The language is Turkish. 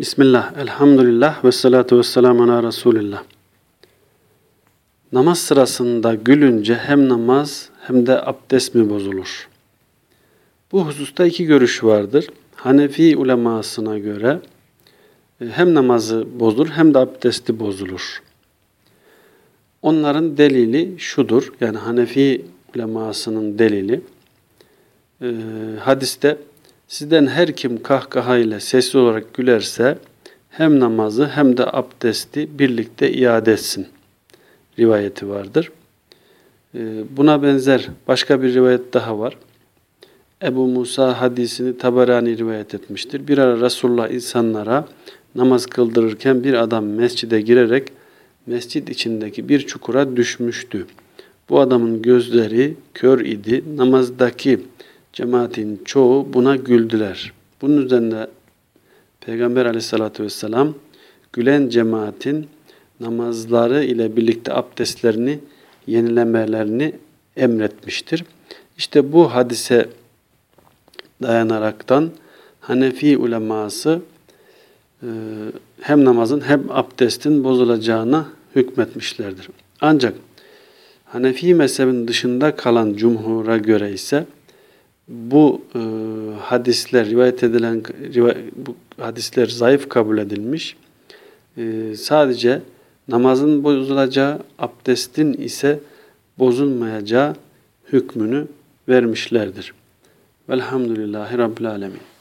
Bismillah, elhamdülillah ve salatu ve selamu ala Resulillah. Namaz sırasında gülünce hem namaz hem de abdest mi bozulur? Bu hususta iki görüş vardır. Hanefi ulemasına göre e, hem namazı bozulur hem de abdesti bozulur. Onların delili şudur, yani Hanefi ulemasının delili, e, hadiste Sizden her kim kahkahayla sesli olarak gülerse hem namazı hem de abdesti birlikte iade etsin rivayeti vardır. Ee, buna benzer başka bir rivayet daha var. Ebu Musa hadisini Tabarani rivayet etmiştir. Bir ara Resulullah insanlara namaz kıldırırken bir adam mescide girerek mescid içindeki bir çukura düşmüştü. Bu adamın gözleri kör idi. Namazdaki cemaatin çoğu buna güldüler. Bunun üzerine Peygamber aleyhissalatü vesselam gülen cemaatin namazları ile birlikte abdestlerini yenilemelerini emretmiştir. İşte bu hadise dayanaraktan Hanefi uleması e, hem namazın hem abdestin bozulacağına hükmetmişlerdir. Ancak Hanefi mezhebin dışında kalan cumhura göre ise bu e, hadisler rivayet edilen bu hadisler zayıf kabul edilmiş. E, sadece namazın bozulacağı, abdestin ise bozulmayacağı hükmünü vermişlerdir. Velhamdülillahi Rabbil Alemin.